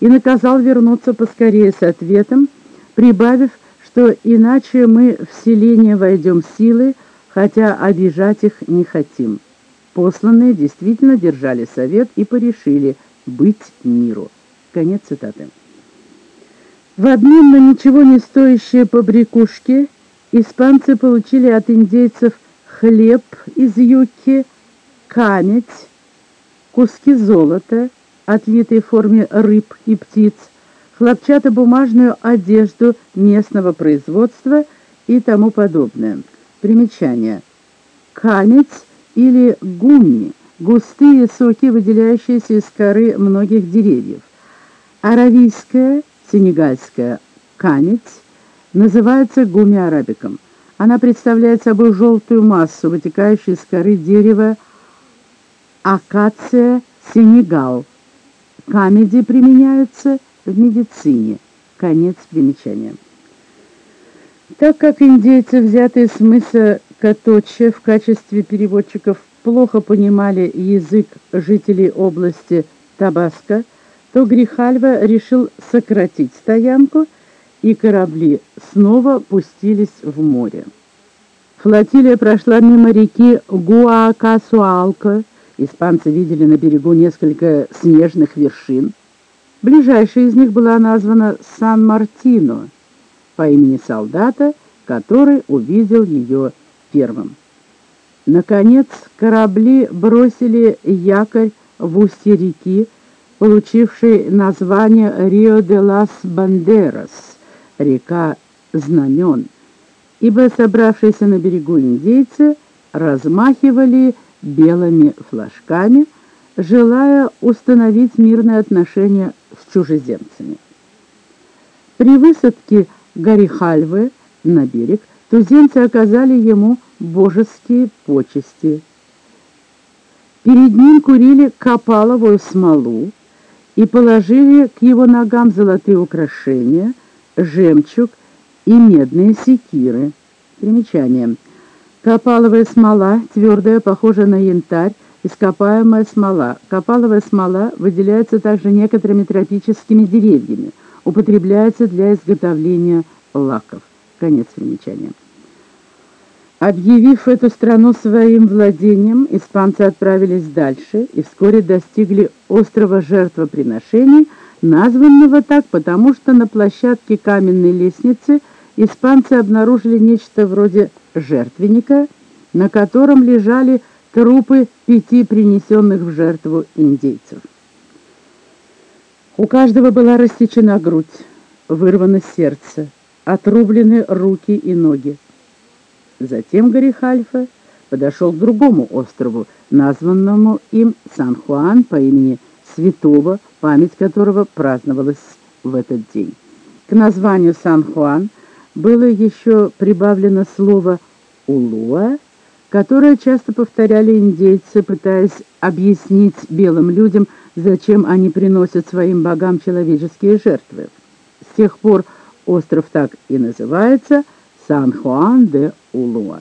и наказал вернуться поскорее с ответом, прибавив что иначе мы в селение войдем силой, хотя обижать их не хотим. Посланные действительно держали совет и порешили быть миру. Конец цитаты. В обмен на ничего не стоящие побрякушки испанцы получили от индейцев хлеб из юки, камедь, куски золота, отлитые в форме рыб и птиц, хлопчатобумажную одежду местного производства и тому подобное. Примечание. Камец или гуми – густые соки, выделяющиеся из коры многих деревьев. Аравийская, сенегальская камец называется гуми арабиком. Она представляет собой желтую массу, вытекающую из коры дерева акация сенегал. Камеди применяются в медицине. Конец примечания. Так как индейцы, взятые с мыса Каточа в качестве переводчиков, плохо понимали язык жителей области Табаско, то Грихальва решил сократить стоянку, и корабли снова пустились в море. Флотилия прошла мимо реки Гуакасуалка. Испанцы видели на берегу несколько снежных вершин. Ближайшая из них была названа Сан-Мартино по имени солдата, который увидел ее первым. Наконец, корабли бросили якорь в устье реки, получившей название Рио-де-лас-Бандерас, река Знамен, ибо собравшиеся на берегу индейцы размахивали белыми флажками, желая установить мирные отношения чужеземцами. При высадке Гарихальвы на берег туземцы оказали ему божеские почести. Перед ним курили копаловую смолу и положили к его ногам золотые украшения, жемчуг и медные секиры. Примечание. Копаловая смола, твердая, похожая на янтарь, Ископаемая смола. Копаловая смола выделяется также некоторыми тропическими деревьями. Употребляется для изготовления лаков. Конец примечания. Объявив эту страну своим владением, испанцы отправились дальше и вскоре достигли острова жертвоприношений, названного так, потому что на площадке каменной лестницы испанцы обнаружили нечто вроде жертвенника, на котором лежали трупы пяти принесенных в жертву индейцев. У каждого была рассечена грудь, вырвано сердце, отрублены руки и ноги. Затем Гарихальфа подошел к другому острову, названному им Сан-Хуан по имени святого, память которого праздновалась в этот день. К названию Сан-Хуан было еще прибавлено слово «улуа», которое часто повторяли индейцы, пытаясь объяснить белым людям, зачем они приносят своим богам человеческие жертвы. С тех пор остров так и называется Сан-Хуан-де-Улуа.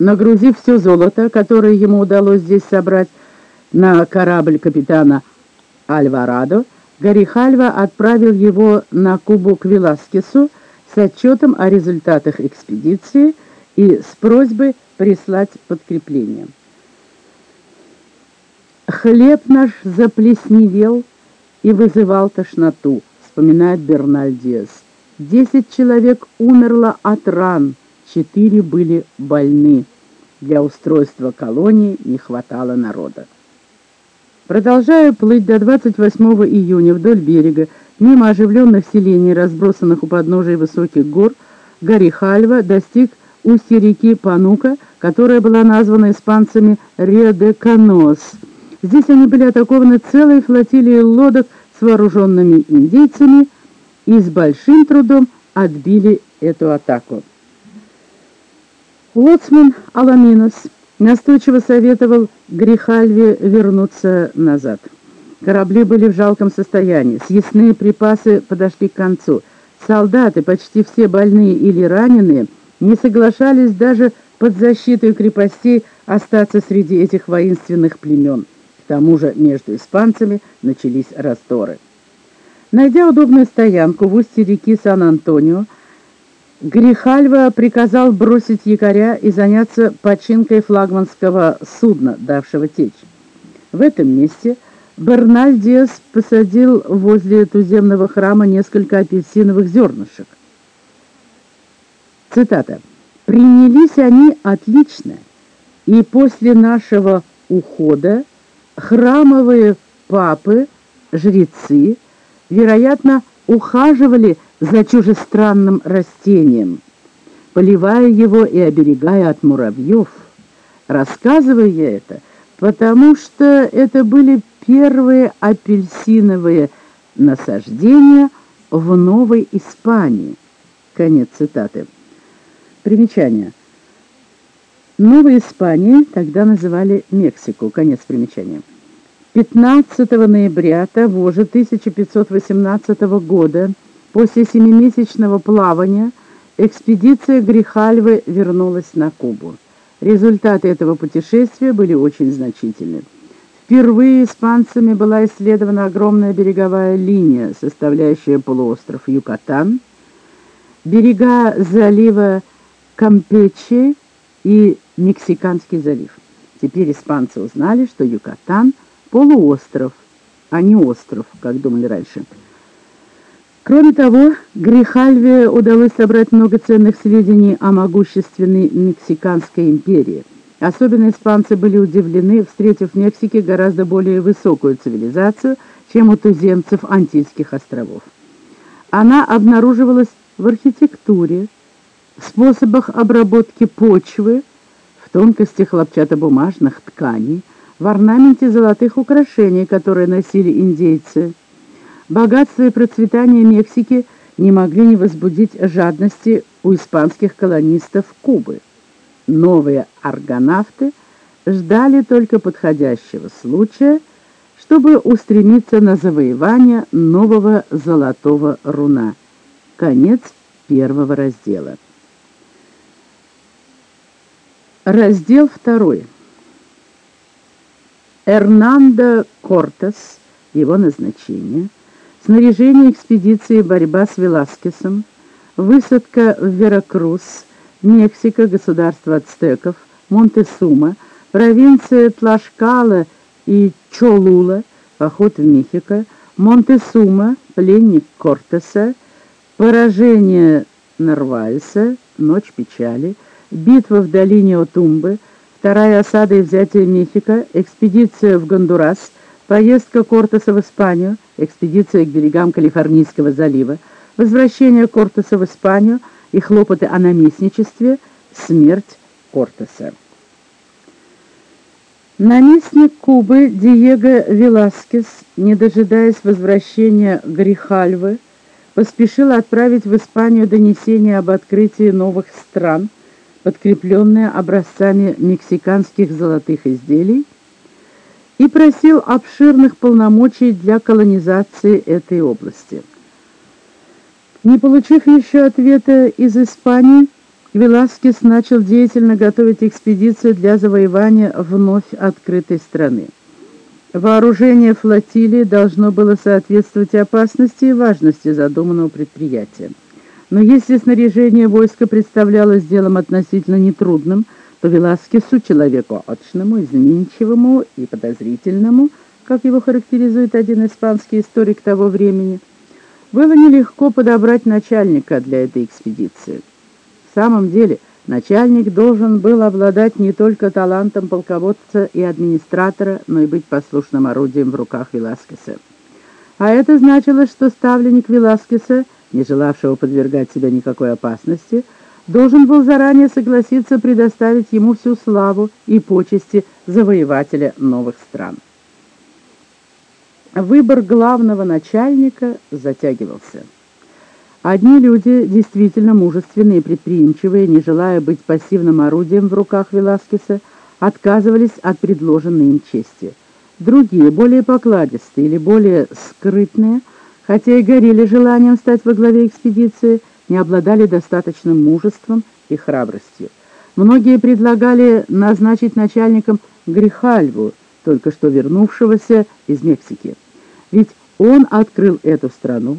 Нагрузив все золото, которое ему удалось здесь собрать, на корабль капитана Альварадо, Гарихальва отправил его на Кубу к Веласкесу с отчетом о результатах экспедиции и с просьбой прислать подкрепление. «Хлеб наш заплесневел и вызывал тошноту», — вспоминает Берналь Диас. «Десять человек умерло от ран, четыре были больны. Для устройства колонии не хватало народа». Продолжая плыть до 28 июня вдоль берега, мимо оживленных селений, разбросанных у подножия высоких гор, Гарихальва достиг устья реки Панука, которая была названа испанцами Рио-де-Канос. Здесь они были атакованы целой флотилией лодок с вооруженными индейцами и с большим трудом отбили эту атаку. Лоцман Аламинос настойчиво советовал Грихальве вернуться назад. Корабли были в жалком состоянии, съестные припасы подошли к концу. Солдаты, почти все больные или раненые, не соглашались даже под защитой крепостей остаться среди этих воинственных племен. К тому же между испанцами начались раздоры. Найдя удобную стоянку в устье реки Сан-Антонио, Грихальва приказал бросить якоря и заняться починкой флагманского судна, давшего течь. В этом месте Берналь посадил возле туземного храма несколько апельсиновых зернышек. Цитата. «Принялись они отлично, и после нашего ухода храмовые папы, жрецы, вероятно, ухаживали за чужестранным растением, поливая его и оберегая от муравьев. Рассказываю я это, потому что это были первые апельсиновые насаждения в Новой Испании. Конец цитаты. Примечание. Новой Испании тогда называли Мексику. Конец примечания. 15 ноября того же 1518 года После семимесячного плавания экспедиция Грихальвы вернулась на Кубу. Результаты этого путешествия были очень значительны. Впервые испанцами была исследована огромная береговая линия, составляющая полуостров Юкатан, берега залива Кампече и Мексиканский залив. Теперь испанцы узнали, что Юкатан – полуостров, а не остров, как думали раньше – Кроме того, Грихальве удалось собрать много ценных сведений о могущественной Мексиканской империи. Особенно испанцы были удивлены, встретив в Мексике гораздо более высокую цивилизацию, чем у туземцев Антильских островов. Она обнаруживалась в архитектуре, способах обработки почвы, в тонкости хлопчатобумажных тканей, в орнаменте золотых украшений, которые носили индейцы – Богатство и процветание Мексики не могли не возбудить жадности у испанских колонистов Кубы. Новые аргонавты ждали только подходящего случая, чтобы устремиться на завоевание нового золотого руна. Конец первого раздела. Раздел второй. Эрнандо Кортес, его назначение – снаряжение экспедиции борьба с Веласкесом, высадка в Веракрус, Мексика, государство ацтеков, Монтесума, провинция Тлашкала и Чолула, поход в Мехико, Монтесума, пленник Кортеса, поражение Нарвальса, ночь печали, битва в долине Отумбы, вторая осада и взятие Мехико, экспедиция в Гондурас, поездка Кортеса в Испанию, экспедиция к берегам Калифорнийского залива, возвращение Кортеса в Испанию и хлопоты о наместничестве, смерть Кортеса. Наместник Кубы Диего Веласкес, не дожидаясь возвращения Грихальвы, поспешил отправить в Испанию донесение об открытии новых стран, подкрепленное образцами мексиканских золотых изделий, и просил обширных полномочий для колонизации этой области. Не получив еще ответа из Испании, Веласкес начал деятельно готовить экспедицию для завоевания вновь открытой страны. Вооружение флотилии должно было соответствовать опасности и важности задуманного предприятия. Но если снаряжение войска представлялось делом относительно нетрудным, то Веласкесу, человеку отчному, изменчивому и подозрительному, как его характеризует один испанский историк того времени, было нелегко подобрать начальника для этой экспедиции. В самом деле, начальник должен был обладать не только талантом полководца и администратора, но и быть послушным орудием в руках Веласкеса. А это значило, что ставленник Веласкеса, не желавшего подвергать себя никакой опасности, должен был заранее согласиться предоставить ему всю славу и почести завоевателя новых стран. Выбор главного начальника затягивался. Одни люди, действительно мужественные и предприимчивые, не желая быть пассивным орудием в руках Веласкеса, отказывались от предложенной им чести. Другие, более покладистые или более скрытные, хотя и горели желанием стать во главе экспедиции, не обладали достаточным мужеством и храбростью. Многие предлагали назначить начальником Грихальву, только что вернувшегося из Мексики. Ведь он открыл эту страну,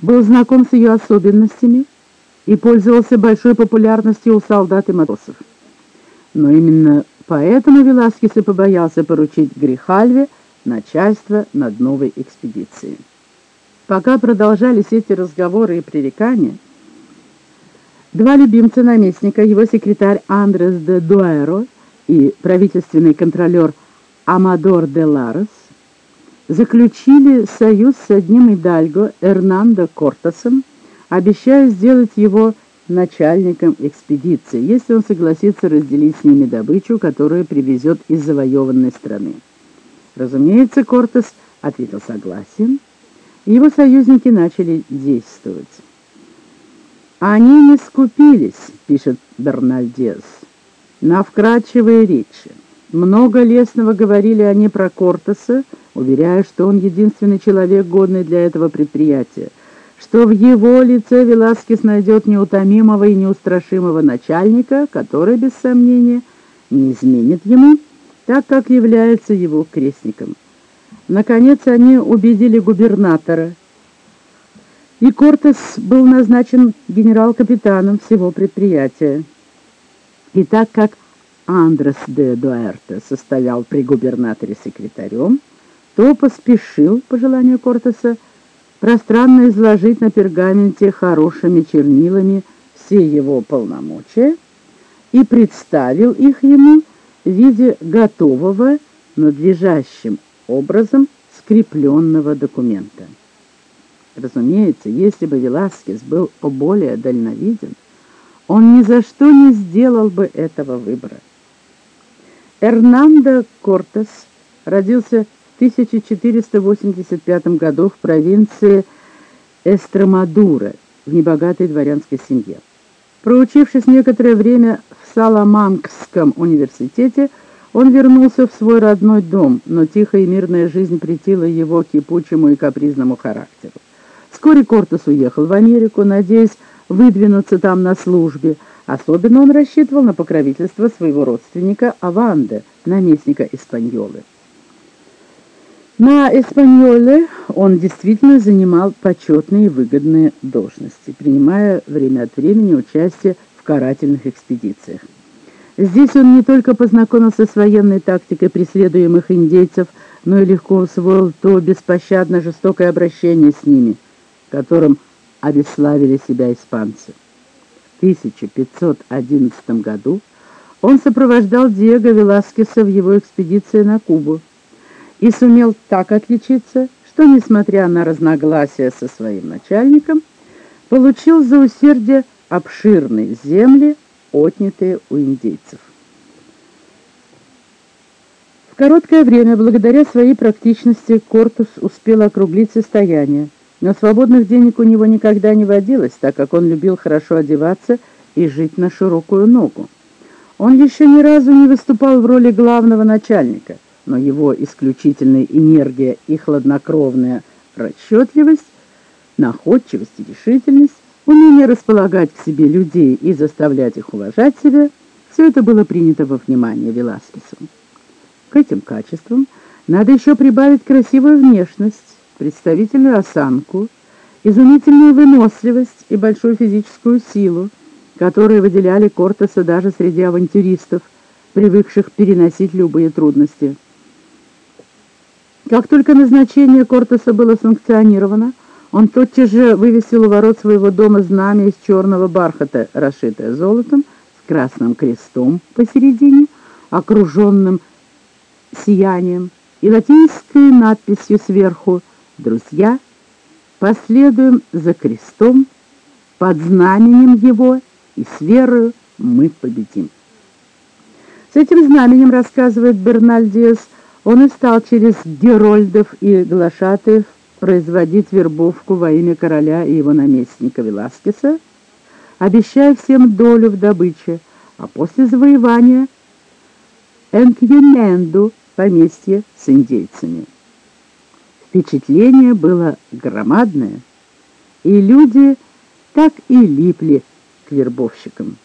был знаком с ее особенностями и пользовался большой популярностью у солдат и матросов. Но именно поэтому Веласкес и побоялся поручить Грихальве начальство над новой экспедицией. Пока продолжались эти разговоры и пререкания, два любимца наместника, его секретарь Андрес де Дуэро и правительственный контролер Амадор де Ларес, заключили союз с одним Идальго Эрнандо Кортесом, обещая сделать его начальником экспедиции, если он согласится разделить с ними добычу, которую привезет из завоеванной страны. Разумеется, Кортес ответил согласием, его союзники начали действовать. «Они не скупились», — пишет Бернальдес, — «на вкрадчивые речи. Много лестного говорили они про Кортеса, уверяя, что он единственный человек, годный для этого предприятия, что в его лице Веласкес найдет неутомимого и неустрашимого начальника, который, без сомнения, не изменит ему, так как является его крестником. Наконец они убедили губернатора, и Кортес был назначен генерал-капитаном всего предприятия. И так как Андрес де Дуэрте состоял при губернаторе секретарем, то поспешил, по желанию Кортеса, пространно изложить на пергаменте хорошими чернилами все его полномочия и представил их ему в виде готового, надлежащим образом скрепленного документа. Разумеется, если бы Веласкес был более дальновиден, он ни за что не сделал бы этого выбора. Эрнандо Кортес родился в 1485 году в провинции Эстромадура в небогатой дворянской семье. Проучившись некоторое время в Саламанкском университете, он вернулся в свой родной дом, но тихая и мирная жизнь претила его кипучему и капризному характеру. Вскоре Кортес уехал в Америку, надеясь выдвинуться там на службе, Особенно он рассчитывал на покровительство своего родственника Аванде, наместника Испаньолы. На Эспаньоле он действительно занимал почетные и выгодные должности, принимая время от времени участие в карательных экспедициях. Здесь он не только познакомился с военной тактикой преследуемых индейцев, но и легко усвоил то беспощадно жестокое обращение с ними, которым обеславили себя испанцы. 1511 году он сопровождал Диего Веласкеса в его экспедиции на Кубу и сумел так отличиться, что, несмотря на разногласия со своим начальником, получил за усердие обширные земли, отнятые у индейцев. короткое время, благодаря своей практичности, Кортус успел округлить состояние. Но свободных денег у него никогда не водилось, так как он любил хорошо одеваться и жить на широкую ногу. Он еще ни разу не выступал в роли главного начальника, но его исключительная энергия и хладнокровная расчетливость, находчивость и решительность, умение располагать к себе людей и заставлять их уважать себя – все это было принято во внимание Веласкесом. К этим качествам надо еще прибавить красивую внешность, представительную осанку, изумительную выносливость и большую физическую силу, которые выделяли Кортеса даже среди авантюристов, привыкших переносить любые трудности. Как только назначение Кортеса было санкционировано, он тотчас же вывесил у ворот своего дома знамя из черного бархата, расшитое золотом, с красным крестом посередине, окруженным сиянием, и латинской надписью сверху «Друзья, последуем за крестом, под знаменем его, и с верою мы победим». С этим знаменем, рассказывает Бернальдиес, он и стал через Герольдов и Глашатаев производить вербовку во имя короля и его наместника Веласкеса, обещая всем долю в добыче, а после завоевания Энкьюменду поместье с индейцами. Впечатление было громадное, и люди так и липли к вербовщикам.